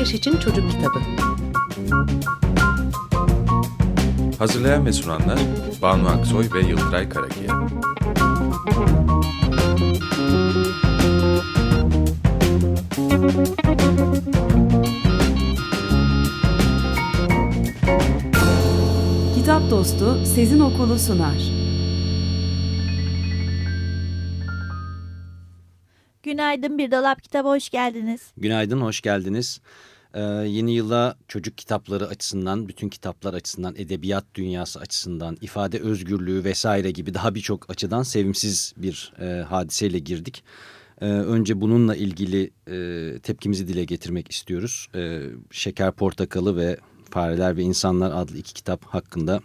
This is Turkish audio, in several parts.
yaş için çocuk kitabı. Hazırlayan ve sunanlar Banu Aksoy ve Yıldıray Karakiya. Kitap Dostu Sezin Okulu sunar. Günaydın Bir Dolap Kitabı hoş geldiniz. Günaydın, hoş geldiniz. Ee, yeni yıla çocuk kitapları açısından, bütün kitaplar açısından, edebiyat dünyası açısından, ifade özgürlüğü vesaire gibi daha birçok açıdan sevimsiz bir e, hadiseyle girdik. Ee, önce bununla ilgili e, tepkimizi dile getirmek istiyoruz. Ee, Şeker Portakalı ve Fareler ve İnsanlar adlı iki kitap hakkında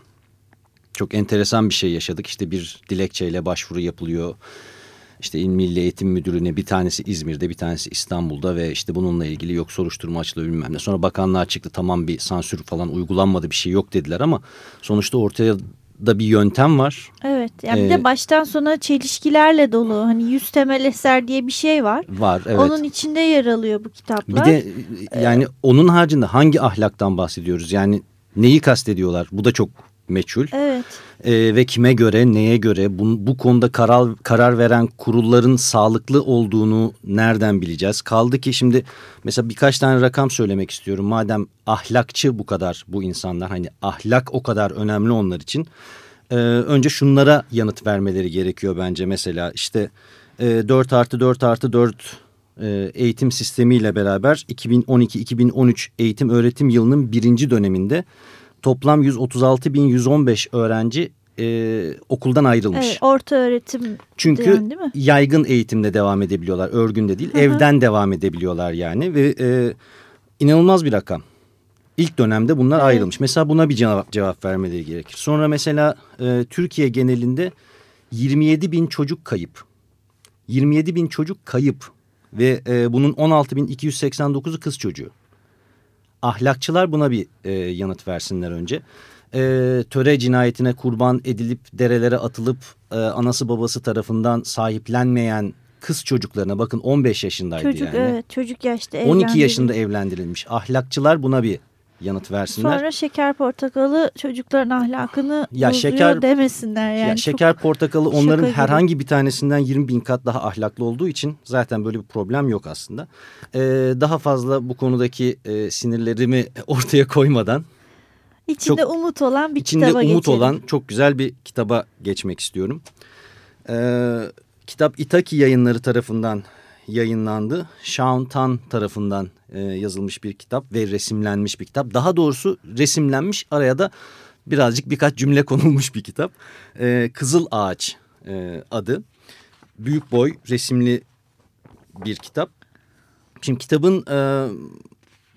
çok enteresan bir şey yaşadık. İşte bir dilekçeyle başvuru yapılıyor işte İl Milli Eğitim Müdürlüğü'ne bir tanesi İzmir'de bir tanesi İstanbul'da ve işte bununla ilgili yok soruşturma açılıyor bilmem ne. Sonra bakanlığa çıktı tamam bir sansür falan uygulanmadı bir şey yok dediler ama sonuçta ortaya da bir yöntem var. Evet yani ee, bir de baştan sona çelişkilerle dolu hani yüz temel eser diye bir şey var. Var evet. Onun içinde yer alıyor bu kitaplar. Bir de yani ee, onun haricinde hangi ahlaktan bahsediyoruz yani neyi kastediyorlar bu da çok meçhul. Evet. Ee, ve kime göre, neye göre bu, bu konuda karar, karar veren kurulların sağlıklı olduğunu nereden bileceğiz? Kaldı ki şimdi mesela birkaç tane rakam söylemek istiyorum. Madem ahlakçı bu kadar bu insanlar hani ahlak o kadar önemli onlar için. E, önce şunlara yanıt vermeleri gerekiyor bence mesela işte e, 4 artı 4 artı 4 e, eğitim sistemiyle beraber 2012-2013 eğitim öğretim yılının birinci döneminde toplam 136.115 öğrenci e, okuldan ayrılmış. Evet, orta öğretim Çünkü diyen, değil mi? yaygın eğitimde devam edebiliyorlar. Örgünde değil, Hı -hı. evden devam edebiliyorlar yani ve e, inanılmaz bir rakam. İlk dönemde bunlar evet. ayrılmış. Mesela buna bir cevap, cevap vermeleri gerekir. Sonra mesela e, Türkiye genelinde 27 bin çocuk kayıp. 27 bin çocuk kayıp ve e, bunun 16.289'u kız çocuğu ahlakçılar buna bir e, yanıt versinler önce. E, töre cinayetine kurban edilip derelere atılıp e, anası babası tarafından sahiplenmeyen kız çocuklarına bakın 15 yaşındaydı çocuk, yani. Evet çocuk yaşta 12 yaşında evlendirilmiş. Ahlakçılar buna bir yanıt versinler. Sonra şeker portakalı çocukların ahlakını ya şeker, demesinler yani. Ya şeker portakalı onların herhangi bir tanesinden 20 bin kat daha ahlaklı olduğu için zaten böyle bir problem yok aslında. Ee, daha fazla bu konudaki e, sinirlerimi ortaya koymadan. İçinde çok, umut olan bir içinde kitaba umut geçelim. olan çok güzel bir kitaba geçmek istiyorum. Ee, kitap Itaki yayınları tarafından yayınlandı. Sean Tan tarafından e, yazılmış bir kitap ve resimlenmiş bir kitap. Daha doğrusu resimlenmiş araya da birazcık birkaç cümle konulmuş bir kitap. E, Kızıl Ağaç e, adı. Büyük boy resimli bir kitap. Şimdi kitabın e,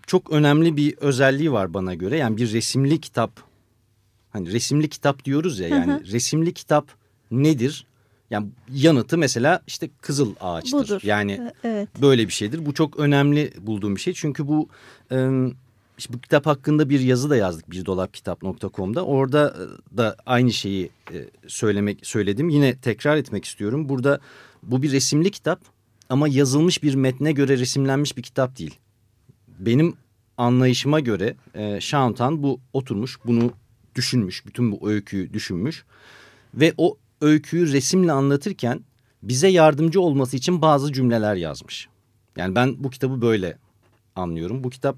çok önemli bir özelliği var bana göre. Yani bir resimli kitap. Hani resimli kitap diyoruz ya yani hı hı. resimli kitap nedir? Yani yanıtı mesela işte kızıl ağaçtır. Budur. Yani evet. böyle bir şeydir. Bu çok önemli bulduğum bir şey. Çünkü bu e, işte bu kitap hakkında bir yazı da yazdık bir dolapkitap.com'da. Orada da aynı şeyi e, söylemek söyledim. Yine tekrar etmek istiyorum. Burada bu bir resimli kitap ama yazılmış bir metne göre resimlenmiş bir kitap değil. Benim anlayışıma göre e, Şantan bu oturmuş bunu düşünmüş. Bütün bu öyküyü düşünmüş. Ve o öyküyü resimle anlatırken bize yardımcı olması için bazı cümleler yazmış. Yani ben bu kitabı böyle anlıyorum. Bu kitap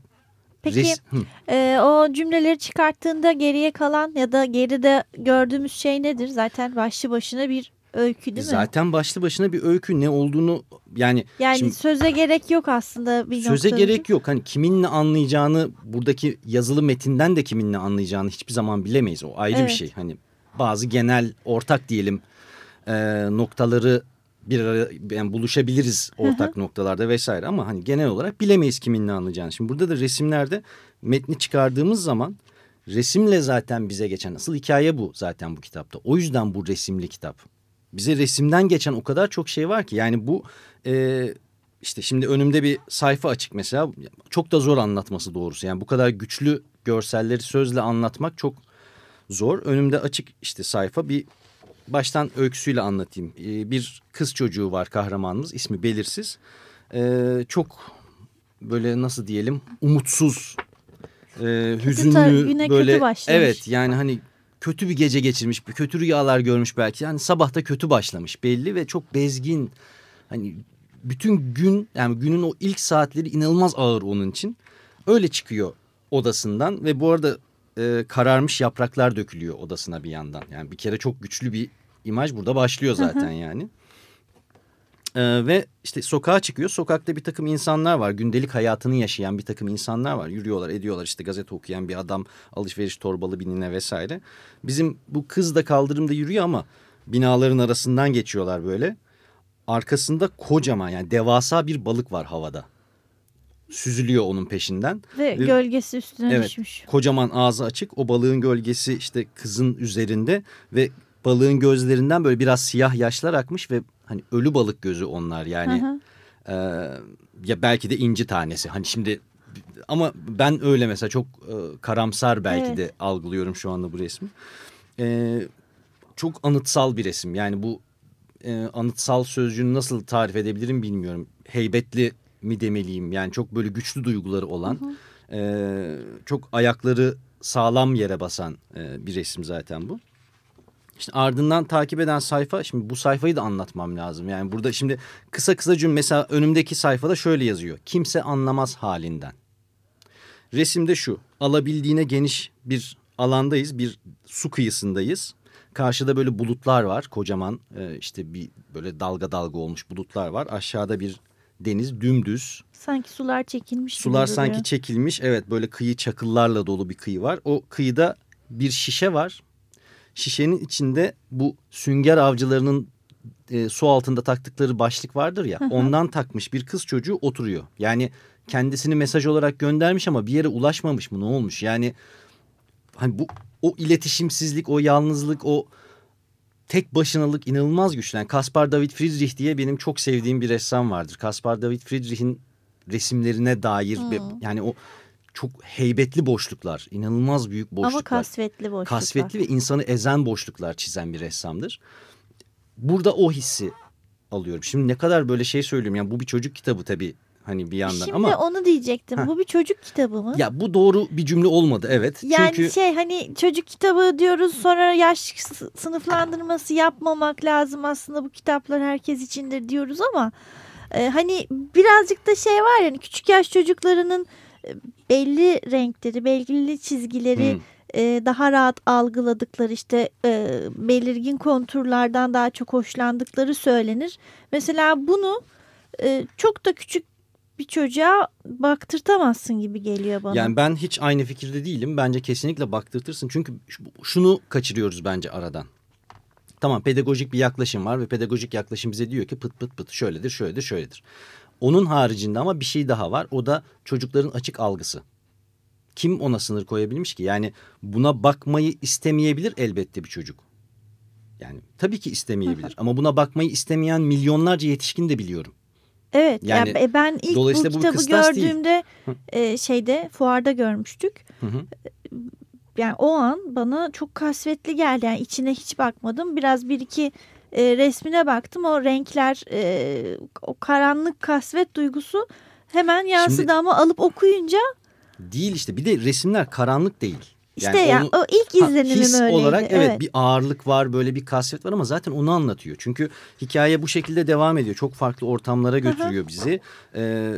Peki e, o cümleleri çıkarttığında geriye kalan ya da geride gördüğümüz şey nedir? Zaten başlı başına bir öykü değil mi? Zaten başlı başına bir öykü ne olduğunu yani. Yani şimdi, söze gerek yok aslında bir Söze noktada. gerek yok. Hani kiminle anlayacağını buradaki yazılı metinden de kiminle anlayacağını hiçbir zaman bilemeyiz. O ayrı evet. bir şey. Hani bazı genel ortak diyelim e, noktaları bir ara yani buluşabiliriz ortak hı hı. noktalarda vesaire ama hani genel olarak bilemeyiz kimin ne anlayacağını. Şimdi burada da resimlerde metni çıkardığımız zaman resimle zaten bize geçen asıl hikaye bu zaten bu kitapta. O yüzden bu resimli kitap. Bize resimden geçen o kadar çok şey var ki yani bu e, işte şimdi önümde bir sayfa açık mesela çok da zor anlatması doğrusu. Yani bu kadar güçlü görselleri sözle anlatmak çok zor. Önümde açık işte sayfa bir baştan öyküsüyle anlatayım. Ee, bir kız çocuğu var kahramanımız ismi belirsiz. Ee, çok böyle nasıl diyelim umutsuz, e, hüzünlü kötü böyle başlamış. evet yani hani kötü bir gece geçirmiş, kötü rüyalar görmüş belki. Yani sabah da kötü başlamış belli ve çok bezgin. Hani bütün gün yani günün o ilk saatleri inanılmaz ağır onun için. Öyle çıkıyor odasından ve bu arada e, kararmış yapraklar dökülüyor odasına bir yandan. Yani bir kere çok güçlü bir imaj burada başlıyor zaten yani. E, ve işte sokağa çıkıyor. Sokakta bir takım insanlar var. Gündelik hayatını yaşayan bir takım insanlar var. Yürüyorlar, ediyorlar. işte gazete okuyan bir adam, alışveriş torbalı binine vesaire. Bizim bu kız da kaldırımda yürüyor ama binaların arasından geçiyorlar böyle. Arkasında kocaman yani devasa bir balık var havada. Süzülüyor onun peşinden. Ve Ve- gölgesi üstüne Evet. düşmüş. Kocaman ağzı açık. O balığın gölgesi işte kızın üzerinde ve balığın gözlerinden böyle biraz siyah yaşlar akmış ve hani ölü balık gözü onlar yani. Hı hı. Ee, ya belki de inci tanesi. Hani şimdi ama ben öyle mesela çok e, karamsar belki Evet. de algılıyorum şu anda bu resmi. Ee, çok anıtsal bir resim. Yani bu e, anıtsal sözcüğünü nasıl tarif edebilirim bilmiyorum. Heybetli mi demeliyim? Yani çok böyle güçlü duyguları olan, e, çok ayakları sağlam yere basan e, bir resim zaten bu. İşte ardından takip eden sayfa, şimdi bu sayfayı da anlatmam lazım. Yani burada şimdi kısa kısa cümle mesela önümdeki sayfada şöyle yazıyor. Kimse anlamaz halinden. Resimde şu, alabildiğine geniş bir alandayız, bir su kıyısındayız. Karşıda böyle bulutlar var, kocaman işte bir böyle dalga dalga olmuş bulutlar var. Aşağıda bir deniz dümdüz, Sanki sular çekilmiş gibi Sular duruyor. sanki çekilmiş. Evet böyle kıyı çakıllarla dolu bir kıyı var. O kıyıda bir şişe var. Şişenin içinde bu sünger avcılarının e, su altında taktıkları başlık vardır ya. ondan takmış bir kız çocuğu oturuyor. Yani kendisini mesaj olarak göndermiş ama bir yere ulaşmamış mı ne olmuş? Yani hani bu o iletişimsizlik, o yalnızlık, o tek başınalık inanılmaz güçlü. Yani Caspar David Friedrich diye benim çok sevdiğim bir ressam vardır. Caspar David Friedrich'in resimlerine dair ve yani o çok heybetli boşluklar, inanılmaz büyük boşluklar. Ama kasvetli boşluklar. Kasvetli ve insanı ezen boşluklar çizen bir ressamdır. Burada o hissi alıyorum. Şimdi ne kadar böyle şey söylüyorum. Yani bu bir çocuk kitabı tabii hani bir yandan Şimdi ama onu diyecektim. Heh. Bu bir çocuk kitabı mı? ya bu doğru bir cümle olmadı evet. Yani Çünkü şey hani çocuk kitabı diyoruz sonra yaş sınıflandırması yapmamak lazım aslında bu kitaplar herkes içindir diyoruz ama e, hani birazcık da şey var yani küçük yaş çocuklarının e, belli renkleri belirli çizgileri Hmm. e, daha rahat algıladıkları işte e, belirgin konturlardan daha çok hoşlandıkları söylenir. Mesela bunu e, çok da küçük bir çocuğa baktırtamazsın gibi geliyor bana. Yani ben hiç aynı fikirde değilim. Bence kesinlikle baktırtırsın. Çünkü şu- şunu kaçırıyoruz bence aradan. Tamam pedagojik bir yaklaşım var ve pedagojik yaklaşım bize diyor ki pıt pıt pıt şöyledir, şöyledir, şöyledir. Onun haricinde ama bir şey daha var. O da çocukların açık algısı. Kim ona sınır koyabilmiş ki? Yani buna bakmayı istemeyebilir elbette bir çocuk. Yani tabii ki istemeyebilir ama buna bakmayı istemeyen milyonlarca yetişkin de biliyorum. Evet Yani yani, ben ilk bu kitabı gördüğümde e, şeyde fuarda görmüştük. Hı hı. Yani o an bana çok kasvetli geldi. Yani içine hiç bakmadım. Biraz bir iki e, resmine baktım. O renkler, e, o karanlık kasvet duygusu hemen yansıdı Şimdi- ama alıp okuyunca Değil işte bir de resimler karanlık değil. İşte ya onu- o ilk Ha, izlenimim his öyleydi. olarak evet, bir ağırlık var böyle bir kasvet var ama zaten onu anlatıyor. Çünkü hikaye bu şekilde devam ediyor. Çok farklı ortamlara götürüyor bizi. Ee,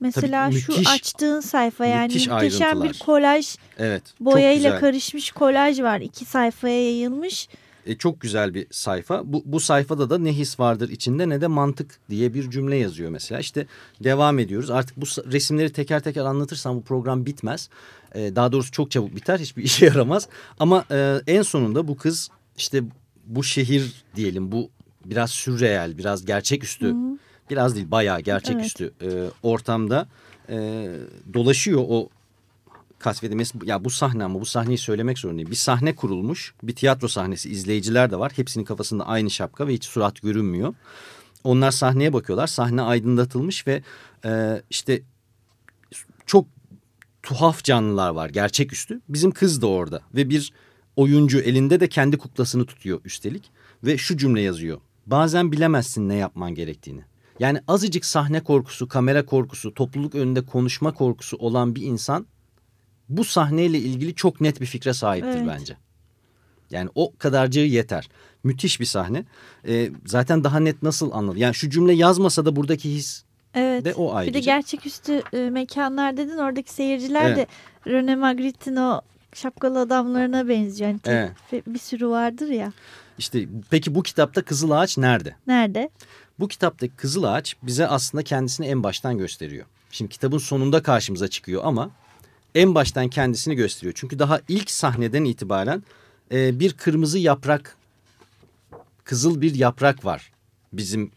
Mesela tabii şu müthiş- açtığın sayfa yani müthiş muhteşem bir kolaj evet boyayla karışmış kolaj var. iki sayfaya yayılmış. E, çok güzel bir sayfa. Bu, bu sayfada da ne his vardır içinde ne de mantık diye bir cümle yazıyor mesela. İşte devam ediyoruz. Artık bu resimleri teker teker anlatırsam bu program bitmez. E, daha doğrusu çok çabuk biter. Hiçbir işe yaramaz. Ama e, en sonunda bu kız işte bu şehir diyelim bu biraz sürreel, biraz gerçeküstü. Biraz değil bayağı gerçeküstü e, ortamda e, dolaşıyor o kasvedi. Mes- Ya bu sahne ama bu sahneyi söylemek zorundayım. Bir sahne kurulmuş. Bir tiyatro sahnesi. izleyiciler de var. Hepsinin kafasında aynı şapka ve hiç surat görünmüyor. Onlar sahneye bakıyorlar. Sahne aydınlatılmış ve e, işte çok tuhaf canlılar var gerçeküstü. Bizim kız da orada ve bir oyuncu elinde de kendi kuklasını tutuyor üstelik ve şu cümle yazıyor. Bazen bilemezsin ne yapman gerektiğini. Yani azıcık sahne korkusu, kamera korkusu, topluluk önünde konuşma korkusu olan bir insan bu sahneyle ilgili çok net bir fikre sahiptir Evet. bence. Yani o kadarcığı yeter. Müthiş bir sahne. Ee, zaten daha net nasıl anladı? Yani şu cümle yazmasa da buradaki his Evet. de o Bir ayrıca. de gerçeküstü e, mekanlar dedin oradaki seyirciler Evet. de Rene Magritte'in o şapkalı adamlarına benziyor. Yani Evet. bir sürü vardır ya. İşte peki bu kitapta Kızıl Ağaç nerede? Nerede? Bu kitaptaki Kızıl Ağaç bize aslında kendisini en baştan gösteriyor. Şimdi kitabın sonunda karşımıza çıkıyor ama en baştan kendisini gösteriyor. Çünkü daha ilk sahneden itibaren e, bir kırmızı yaprak, kızıl bir yaprak var. Bizim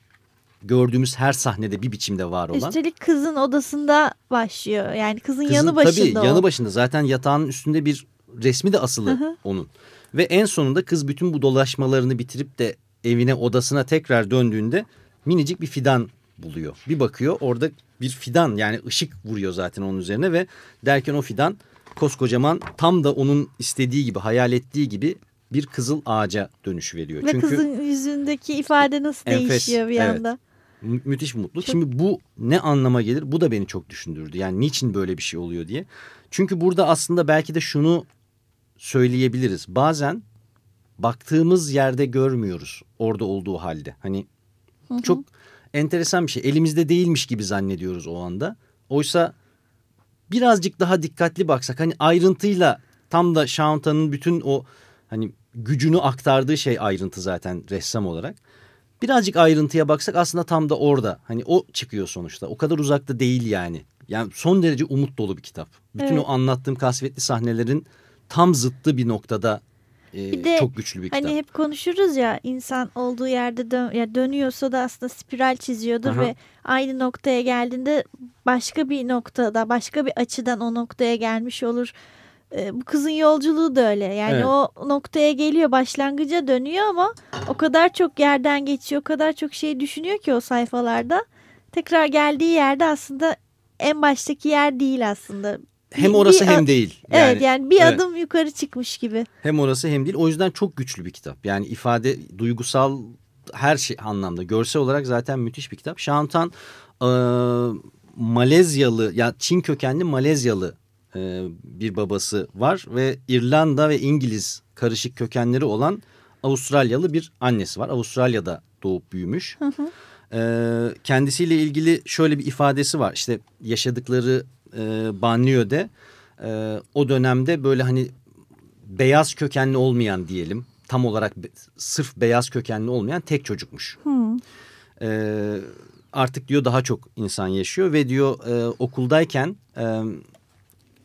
gördüğümüz her sahnede bir biçimde var olan. Üstelik kızın odasında başlıyor. Yani kızın, Kızın- yanı başında tabii, o. yanı başında zaten yatağın üstünde bir resmi de asılı Hı hı. onun. Ve en sonunda kız bütün bu dolaşmalarını bitirip de evine odasına tekrar döndüğünde minicik bir fidan buluyor. Bir bakıyor orada bir fidan yani ışık vuruyor zaten onun üzerine ve derken o fidan koskocaman tam da onun istediği gibi hayal ettiği gibi bir kızıl ağaca dönüş veriyor. Ve Çünkü kızın yüzündeki ifade nasıl Enfes, değişiyor bir evet. anda. Mü- müthiş. Çok- Şimdi bu ne anlama gelir? Bu da beni çok düşündürdü. Yani niçin böyle bir şey oluyor diye. Çünkü burada aslında belki de şunu söyleyebiliriz. Bazen baktığımız yerde görmüyoruz orada olduğu halde. Hani Hı hı. çok enteresan bir şey. Elimizde değilmiş gibi zannediyoruz o anda. Oysa birazcık daha dikkatli baksak hani ayrıntıyla tam da Şahanta'nın bütün o hani gücünü aktardığı şey ayrıntı zaten ressam olarak. Birazcık ayrıntıya baksak aslında tam da orada. Hani o çıkıyor sonuçta. O kadar uzakta değil yani. Yani son derece umut dolu bir kitap. Bütün Evet. o anlattığım kasvetli sahnelerin tam zıttı bir noktada e, Bir de çok güçlü bir kitap. Hani hep konuşuruz ya insan olduğu yerde dön, ya dönüyorsa da aslında spiral çiziyordur Aha. ve aynı noktaya geldiğinde başka bir noktada başka bir açıdan o noktaya gelmiş olur. Ee, bu kızın yolculuğu da öyle. Yani Evet. o noktaya geliyor başlangıca dönüyor ama o kadar çok yerden geçiyor o kadar çok şey düşünüyor ki o sayfalarda. Tekrar geldiği yerde aslında en baştaki yer değil aslında. Hem orası bir hem değil. evet yani bir evet. adım yukarı çıkmış gibi. Hem orası hem değil. O yüzden çok güçlü bir kitap. Yani ifade, duygusal her şey anlamda. Görsel olarak zaten müthiş bir kitap. Şahantan e, Malezyalı ya Çin kökenli Malezyalı e, bir babası var ve İrlanda ve İngiliz karışık kökenleri olan Avustralyalı bir annesi var. Avustralya'da doğup büyümüş. Hı hı. Ee, kendisiyle ilgili şöyle bir ifadesi var. İşte yaşadıkları e, banliyöde e, o dönemde böyle hani beyaz kökenli olmayan diyelim. Tam olarak be- sırf beyaz kökenli olmayan tek çocukmuş. Hı. Ee, artık diyor daha çok insan yaşıyor ve diyor e, okuldayken e,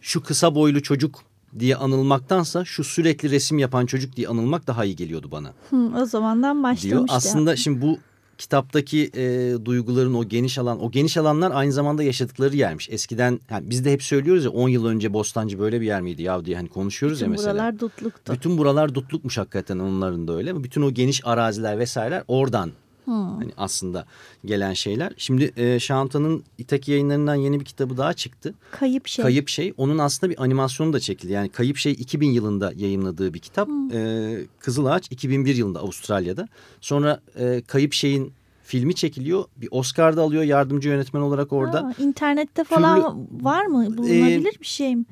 şu kısa boylu çocuk diye anılmaktansa şu sürekli resim yapan çocuk diye anılmak daha iyi geliyordu bana Hı, o zamandan başlamıştı. diyor. Aslında şimdi bu kitaptaki e, duyguların o geniş alan, o geniş alanlar aynı zamanda yaşadıkları yermiş. Eskiden yani biz de hep söylüyoruz ya 10 yıl önce Bostancı böyle bir yer miydi ya diye hani konuşuyoruz Bütün ya mesela. buralar dutluktu. Bütün buralar dutlukmuş hakikaten onların da öyle. Bütün o geniş araziler vesaireler oradan Hı. hani aslında gelen şeyler. Şimdi e, Şahanta'nın İtaki yayınlarından yeni bir kitabı daha çıktı. Kayıp şey. Kayıp Şey. Onun aslında bir animasyonu da çekildi. Yani Kayıp Şey 2000 yılında yayınladığı bir kitap. Ee, Kızıl Ağaç 2001 yılında Avustralya'da. Sonra e, Kayıp Şey'in filmi çekiliyor. Bir Oscar da alıyor yardımcı yönetmen olarak orada. Ha, internette falan var mı? Bulunabilir bir şey mi?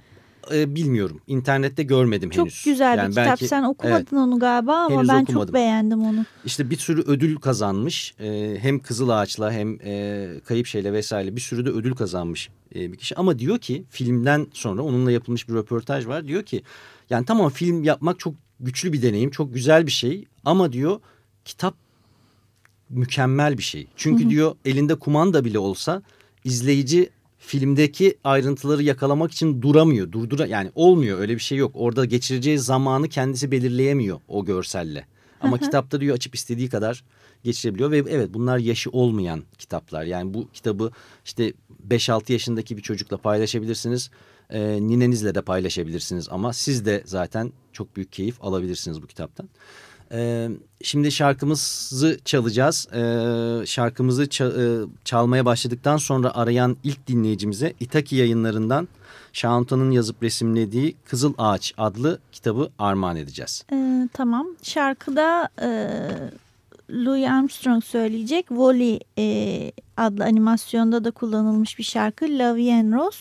Ee, bilmiyorum. İnternette görmedim Çok henüz. güzel Yani bir kitap. belki- Sen okumadın onu galiba ama ben okumadım. çok beğendim onu. İşte bir sürü ödül kazanmış. Ee, hem Kızıl Ağaç'la hem e, Kayıp Şey'le vesaire bir sürü de ödül kazanmış e, bir kişi. Ama diyor ki filmden sonra onunla yapılmış bir röportaj var. Diyor ki yani tamam film yapmak çok güçlü bir deneyim, çok güzel bir şey. Ama diyor kitap mükemmel bir şey. Çünkü diyor elinde kumanda bile olsa izleyici filmdeki ayrıntıları yakalamak için duramıyor. Durdura yani olmuyor öyle bir şey yok. Orada geçireceği zamanı kendisi belirleyemiyor o görselle. Ama kitapta diyor açıp istediği kadar geçirebiliyor ve evet bunlar yaşı olmayan kitaplar. Yani bu kitabı işte 5-6 yaşındaki bir çocukla paylaşabilirsiniz. Ee, ninenizle de paylaşabilirsiniz ama siz de zaten çok büyük keyif alabilirsiniz bu kitaptan. Ee, şimdi şarkımızı çalacağız. Ee, şarkımızı e, çalmaya başladıktan sonra arayan ilk dinleyicimize İtaki yayınlarından Şahanta'nın yazıp resimlediği Kızıl Ağaç adlı kitabı armağan edeceğiz. Ee, tamam. Şarkıda e, Louis Armstrong söyleyecek. Wally e, adlı animasyonda da kullanılmış bir şarkı Love and Rose.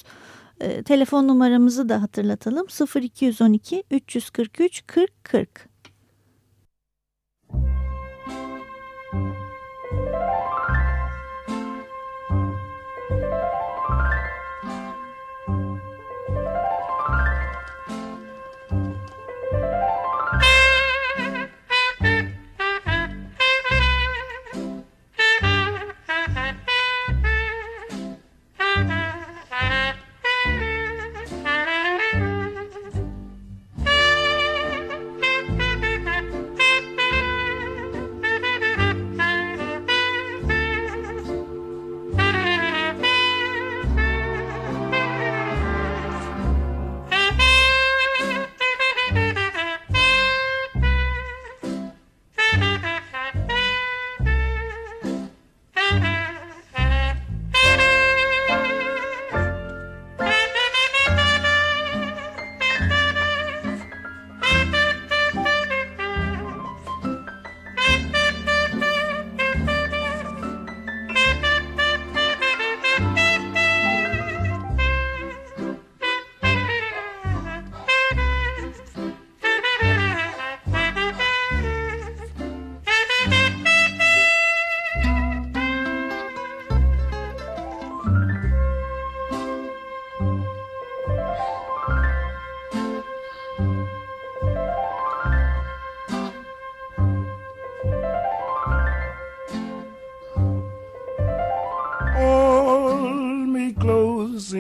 E, telefon numaramızı da hatırlatalım 0212 343 40 40.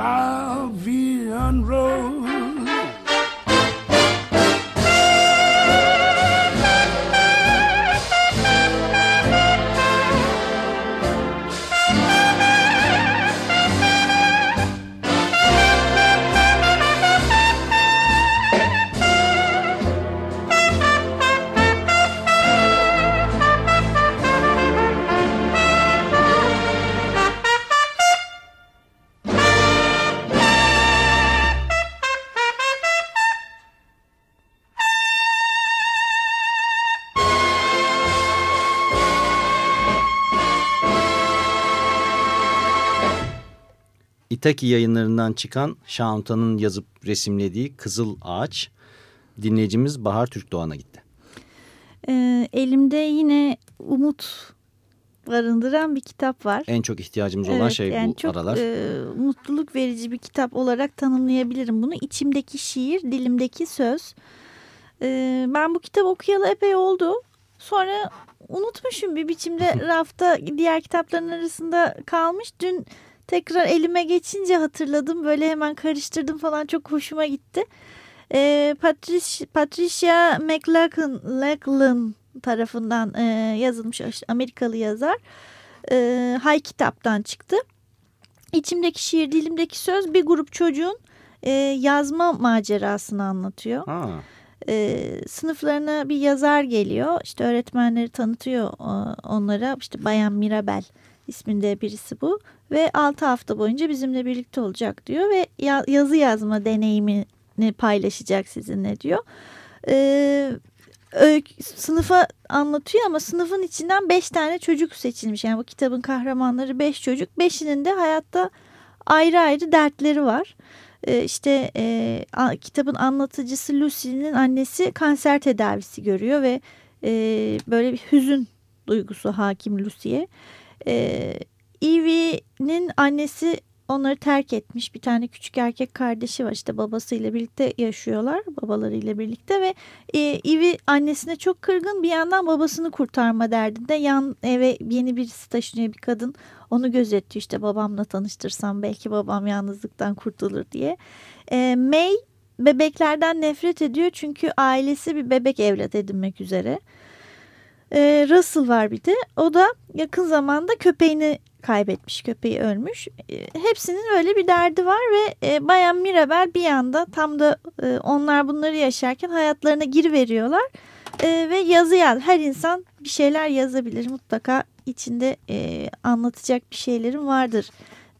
La vie Itaki yayınlarından çıkan Şahuntan'ın yazıp resimlediği Kızıl Ağaç dinleyicimiz Bahar Türk Doğan'a gitti. Ee, elimde yine umut barındıran bir kitap var. En çok ihtiyacımız olan evet, şey yani bu çok, aralar. E, mutluluk verici bir kitap olarak tanımlayabilirim bunu. İçimdeki şiir, dilimdeki söz. E, ben bu kitabı okuyalı epey oldu. Sonra unutmuşum bir biçimde rafta diğer kitapların arasında kalmış. Dün tekrar elime geçince hatırladım. Böyle hemen karıştırdım falan çok hoşuma gitti. E, Patricia, Patricia McLachlan tarafından e, yazılmış Amerikalı yazar. E, Hay kitaptan çıktı. İçimdeki şiir, dilimdeki söz bir grup çocuğun e, yazma macerasını anlatıyor. Ha. E, sınıflarına bir yazar geliyor. İşte öğretmenleri tanıtıyor onlara. İşte Bayan Mirabel isminde birisi bu. Ve 6 hafta boyunca bizimle birlikte olacak diyor. Ve yazı yazma deneyimini paylaşacak sizinle diyor. Ee, sınıfa anlatıyor ama sınıfın içinden beş tane çocuk seçilmiş. Yani bu kitabın kahramanları beş çocuk. Beşinin de hayatta ayrı ayrı dertleri var. Ee, işte e, a, kitabın anlatıcısı Lucy'nin annesi kanser tedavisi görüyor ve e, böyle bir hüzün duygusu hakim Lucy'ye. E, Evie'nin annesi onları terk etmiş. Bir tane küçük erkek kardeşi var işte babasıyla birlikte yaşıyorlar babalarıyla birlikte ve e, Evie annesine çok kırgın bir yandan babasını kurtarma derdinde yan eve yeni birisi taşınıyor bir kadın onu gözetiyor işte babamla tanıştırsam belki babam yalnızlıktan kurtulur diye. E, May bebeklerden nefret ediyor çünkü ailesi bir bebek evlat edinmek üzere. E, Russell var bir de o da yakın zamanda köpeğini kaybetmiş köpeği ölmüş. E, hepsinin öyle bir derdi var ve e, Bayan Mirabel bir yanda tam da e, onlar bunları yaşarken hayatlarına giriveriyorlar e, ve yazı yaz. Her insan bir şeyler yazabilir mutlaka içinde e, anlatacak bir şeylerim vardır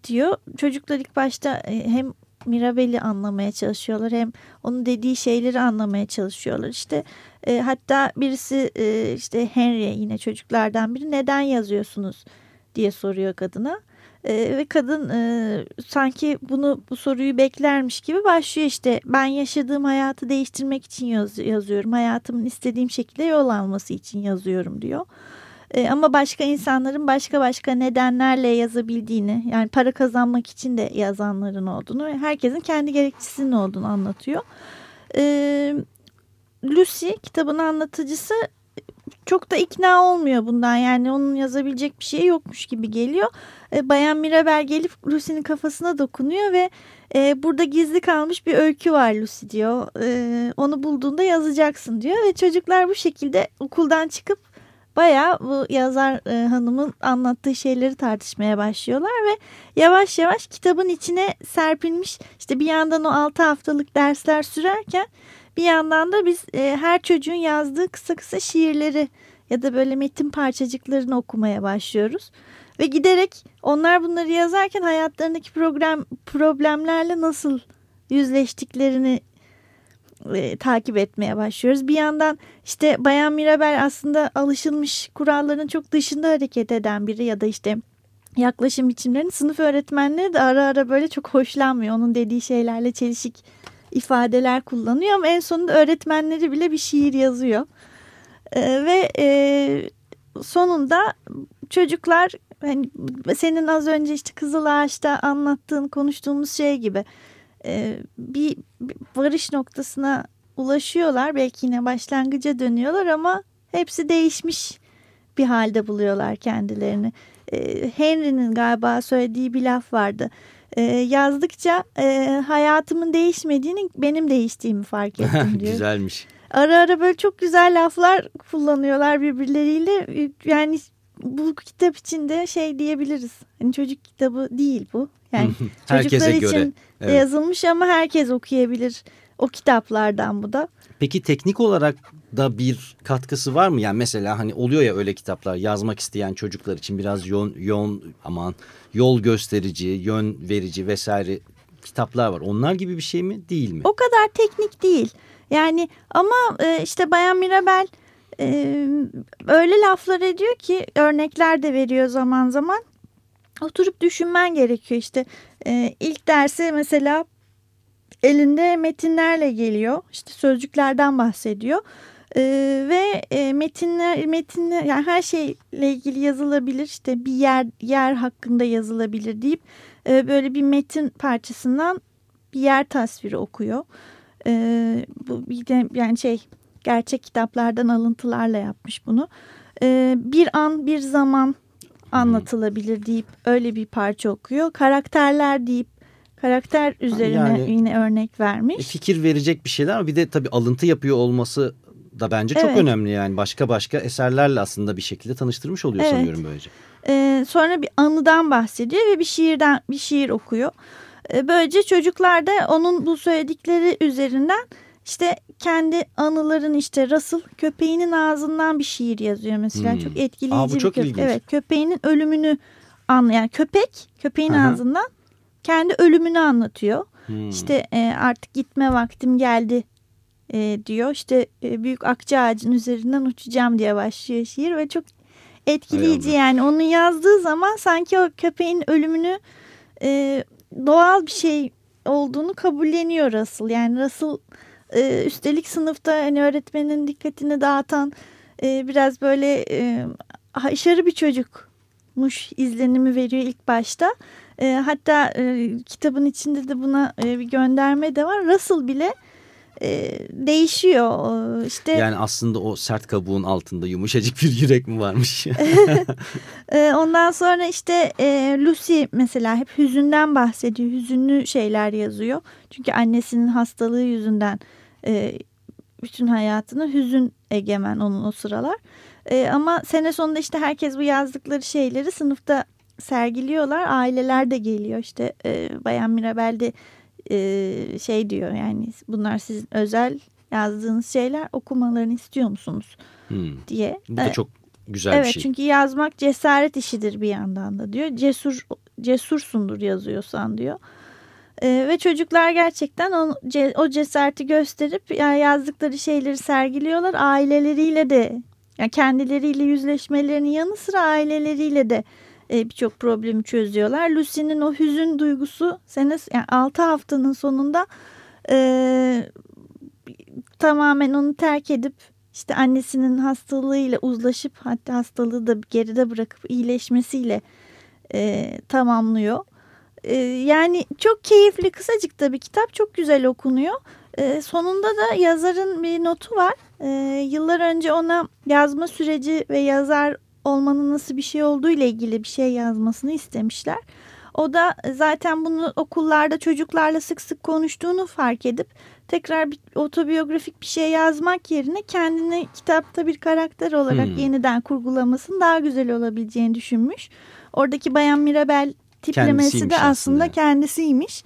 diyor. Çocuklar ilk başta e, hem Mirabel'i anlamaya çalışıyorlar hem onun dediği şeyleri anlamaya çalışıyorlar. İşte e, hatta birisi e, işte Henry yine çocuklardan biri neden yazıyorsunuz diye soruyor kadına. E, ve kadın e, sanki bunu bu soruyu beklermiş gibi başlıyor işte ben yaşadığım hayatı değiştirmek için yaz, yazıyorum. Hayatımın istediğim şekilde yol alması için yazıyorum diyor. E, ama başka insanların başka başka nedenlerle yazabildiğini yani para kazanmak için de yazanların olduğunu ve herkesin kendi gerekçesinin olduğunu anlatıyor. E, Lucy kitabın anlatıcısı çok da ikna olmuyor bundan yani onun yazabilecek bir şey yokmuş gibi geliyor. E, Bayan Mirabel gelip Lucy'nin kafasına dokunuyor ve e, burada gizli kalmış bir öykü var Lucy diyor. E, onu bulduğunda yazacaksın diyor ve çocuklar bu şekilde okuldan çıkıp baya bu yazar e, hanımın anlattığı şeyleri tartışmaya başlıyorlar ve yavaş yavaş kitabın içine serpilmiş işte bir yandan o 6 haftalık dersler sürerken bir yandan da biz e, her çocuğun yazdığı kısa kısa şiirleri ya da böyle metin parçacıklarını okumaya başlıyoruz. Ve giderek onlar bunları yazarken hayatlarındaki program problemlerle nasıl yüzleştiklerini e, takip etmeye başlıyoruz. Bir yandan işte Bayan Mirabel aslında alışılmış kuralların çok dışında hareket eden biri ya da işte yaklaşım biçimlerinin sınıf öğretmenleri de ara ara böyle çok hoşlanmıyor. Onun dediği şeylerle çelişik ifadeler kullanıyor ama en sonunda öğretmenleri bile bir şiir yazıyor. E, ve e, sonunda çocuklar hani senin az önce işte Kızıl Ağaç'ta anlattığın konuştuğumuz şey gibi e, bir, bir varış noktasına ulaşıyorlar. Belki yine başlangıca dönüyorlar ama hepsi değişmiş bir halde buluyorlar kendilerini. E, Henry'nin galiba söylediği bir laf vardı. E, yazdıkça e, hayatımın değişmediğini benim değiştiğimi fark ettim diyor. Güzelmiş. Ara ara böyle çok güzel laflar kullanıyorlar birbirleriyle. Yani bu kitap içinde şey diyebiliriz. Hani çocuk kitabı değil bu. Yani çocuklar için göre. Evet. yazılmış ama herkes okuyabilir o kitaplardan bu da. Peki teknik olarak da bir katkısı var mı? Yani mesela hani oluyor ya öyle kitaplar yazmak isteyen çocuklar için biraz yoğun, yoğun aman yol gösterici, yön verici vesaire kitaplar var. Onlar gibi bir şey mi değil mi? O kadar teknik değil. Yani ama e, işte Bayan Mirabel e, öyle laflar ediyor ki örnekler de veriyor zaman zaman. Oturup düşünmen gerekiyor işte. E, ilk dersi mesela elinde metinlerle geliyor. İşte sözcüklerden bahsediyor. Ee, ve e, metinler metinler yani her şeyle ilgili yazılabilir işte bir yer yer hakkında yazılabilir deyip e, böyle bir metin parçasından bir yer tasviri okuyor. E, bu bir de yani şey gerçek kitaplardan alıntılarla yapmış bunu. E, bir an bir zaman anlatılabilir deyip öyle bir parça okuyor. Karakterler deyip karakter üzerine yani, yine örnek vermiş. E, fikir verecek bir şeyler ama bir de tabii alıntı yapıyor olması da bence çok evet. önemli yani. Başka başka eserlerle aslında bir şekilde tanıştırmış oluyor evet. sanıyorum böylece. Ee, sonra bir anıdan bahsediyor ve bir şiirden bir şiir okuyor. Ee, böylece çocuklar da onun bu söyledikleri üzerinden işte kendi anıların işte Russell köpeğinin ağzından bir şiir yazıyor mesela. Hmm. Çok etkileyici Aa, bu çok bir köpek. Evet köpeğinin ölümünü anlayan yani köpek köpeğin Aha. ağzından kendi ölümünü anlatıyor. Hmm. İşte e, artık gitme vaktim geldi e, diyor. İşte e, büyük akça ağacın üzerinden uçacağım diye başlıyor şiir ve çok etkileyici yani onu yazdığı zaman sanki o köpeğin ölümünü e, doğal bir şey olduğunu kabulleniyor Russell. Yani Russell e, üstelik sınıfta hani öğretmenin dikkatini dağıtan e, biraz böyle e, haşarı bir çocuk çocukmuş izlenimi veriyor ilk başta. E, hatta e, kitabın içinde de buna e, bir gönderme de var. Russell bile e, değişiyor. İşte yani aslında o sert kabuğun altında yumuşacık bir yürek mi varmış? e, ondan sonra işte e, Lucy mesela hep hüzünden bahsediyor. Hüzünlü şeyler yazıyor. Çünkü annesinin hastalığı yüzünden e, bütün hayatını hüzün egemen onun o sıralar. E, ama sene sonunda işte herkes bu yazdıkları şeyleri sınıfta sergiliyorlar. Aileler de geliyor işte e, Bayan Mirabel de e, şey diyor yani bunlar sizin özel yazdığınız şeyler okumalarını istiyor musunuz hmm. diye. Bu da e, çok güzel evet, bir şey. Çünkü yazmak cesaret işidir bir yandan da diyor. Cesur cesursundur yazıyorsan diyor. Ee, ve çocuklar gerçekten o, o cesareti gösterip yani yazdıkları şeyleri sergiliyorlar. Aileleriyle de yani kendileriyle yüzleşmelerinin yanı sıra aileleriyle de e, birçok problemi çözüyorlar. Lucy'nin o hüzün duygusu sene yani 6 haftanın sonunda e, tamamen onu terk edip işte annesinin hastalığıyla uzlaşıp hatta hastalığı da geride bırakıp iyileşmesiyle e, tamamlıyor. E, yani çok keyifli kısacık da bir kitap çok güzel okunuyor. E, sonunda da yazarın bir notu var. E, yıllar önce ona yazma süreci ve yazar olmanın nasıl bir şey olduğu ile ilgili bir şey yazmasını istemişler. O da zaten bunu okullarda çocuklarla sık sık konuştuğunu fark edip tekrar bir otobiyografik bir şey yazmak yerine kendini kitapta bir karakter olarak hmm. yeniden kurgulamasının daha güzel olabileceğini düşünmüş. Oradaki Bayan Mirabel tiplemesi de aslında, aslında kendisiymiş.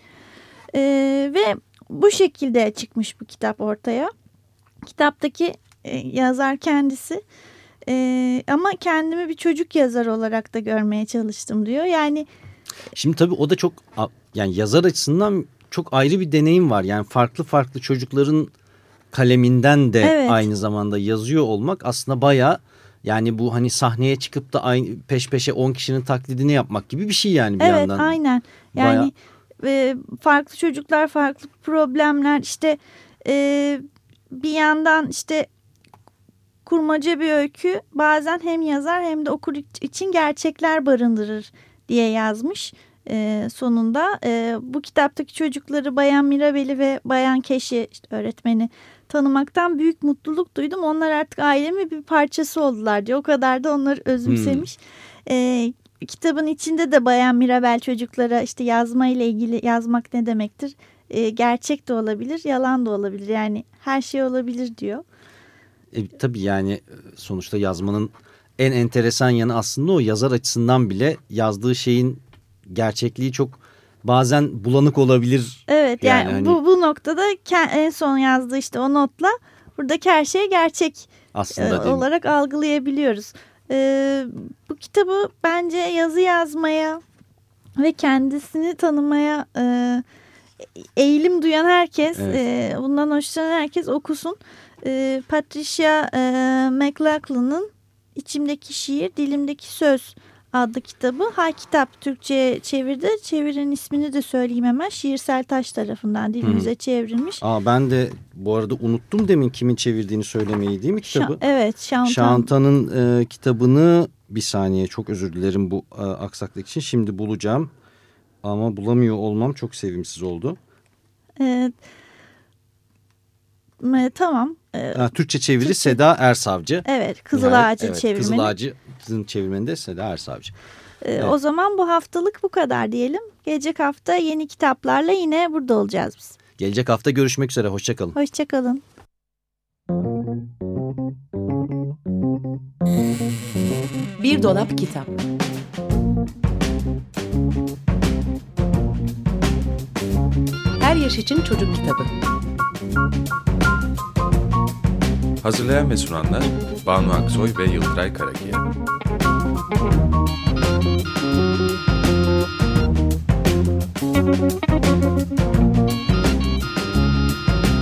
Ee, ve bu şekilde çıkmış bu kitap ortaya. Kitaptaki e, yazar kendisi e, ama kendimi bir çocuk yazar olarak da görmeye çalıştım diyor. Yani Şimdi tabii o da çok yani yazar açısından çok ayrı bir deneyim var. Yani farklı farklı çocukların kaleminden de evet. aynı zamanda yazıyor olmak aslında baya yani bu hani sahneye çıkıp da aynı peş peşe 10 kişinin taklidini yapmak gibi bir şey yani bir evet, yandan. Evet aynen. Yani Bayağı... e, farklı çocuklar farklı problemler işte e, bir yandan işte kurmaca bir öykü bazen hem yazar hem de okur için gerçekler barındırır diye yazmış e, sonunda. E, bu kitaptaki çocukları Bayan Mirabel'i ve Bayan Keşi işte öğretmeni tanımaktan büyük mutluluk duydum. Onlar artık ailemin bir parçası oldular diye o kadar da onları özümsemiş. Hmm. E, kitabın içinde de Bayan Mirabel çocuklara işte yazma ile ilgili yazmak ne demektir? E, gerçek de olabilir, yalan da olabilir. Yani her şey olabilir diyor. E, tabii yani e, sonuçta yazmanın en enteresan yanı aslında o yazar açısından bile yazdığı şeyin gerçekliği çok bazen bulanık olabilir. Evet yani, yani hani... bu, bu noktada en son yazdığı işte o notla buradaki her şey gerçek aslında e, olarak algılayabiliyoruz. Ee, bu kitabı bence yazı yazmaya ve kendisini tanımaya e, eğilim duyan herkes, evet. e, bundan hoşlanan herkes okusun. E, Patricia e, McLachlan'ın İçimdeki Şiir, Dilimdeki Söz adlı kitabı Ha Kitap Türkçe'ye çevirdi. Çevirin ismini de söyleyeyim hemen. Şiirsel Taş tarafından dilimize hmm. çevrilmiş. Aa, ben de bu arada unuttum demin kimin çevirdiğini söylemeyi değil mi kitabı? Şa evet Şantan. Şantan'ın e, kitabını bir saniye çok özür dilerim bu e, aksaklık için. Şimdi bulacağım ama bulamıyor olmam çok sevimsiz oldu. Evet. E, tamam. E, ha, Türkçe çeviri Türkçe. Seda Ersavcı. Evet Kızıl Ağacı evet, çevirmeni. Kızıl Ağacı'nın çevirmeninde Seda Ersavcı. E, evet. O zaman bu haftalık bu kadar diyelim. Gelecek hafta yeni kitaplarla yine burada olacağız biz. Gelecek hafta görüşmek üzere. Hoşçakalın. Hoşçakalın. Bir dolap kitap. Her yaş için çocuk kitabı. Hazırlayan ve sunanlar Banu Aksoy ve Yıldıray Karakiya. Müzik